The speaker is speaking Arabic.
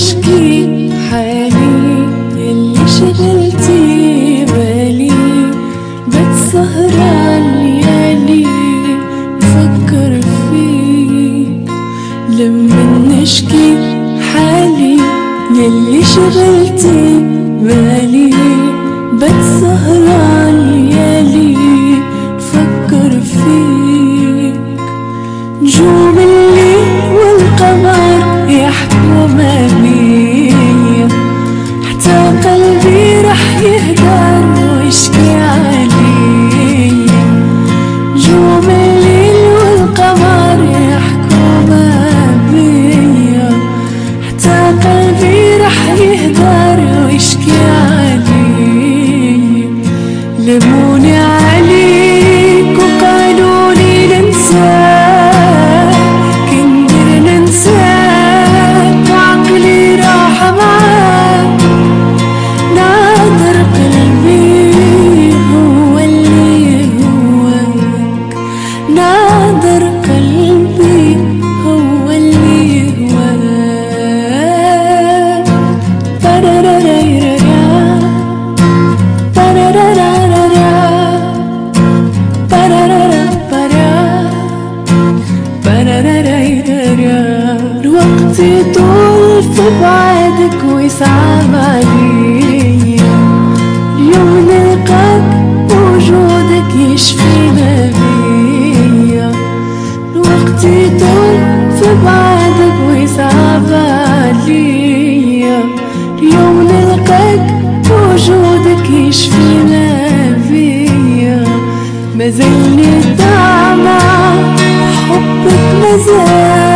نشكي حالي يلي شغلتي بالي. بتسهر عالليالي بفكر فيك لما نشكي حالي يلي شغلتي بالي. بتسهر عالليالي بفكر فيك نجوم الليل لموني عليك بررررررا الوقت يطول في بعدك ويصعب عليا اليوم نلقاك وجودك يشفينا بيا الوقت يطول في بعدك ويصعب عليا اليوم نلقاك وجودك يشفينا بيا ما زلني 妹子。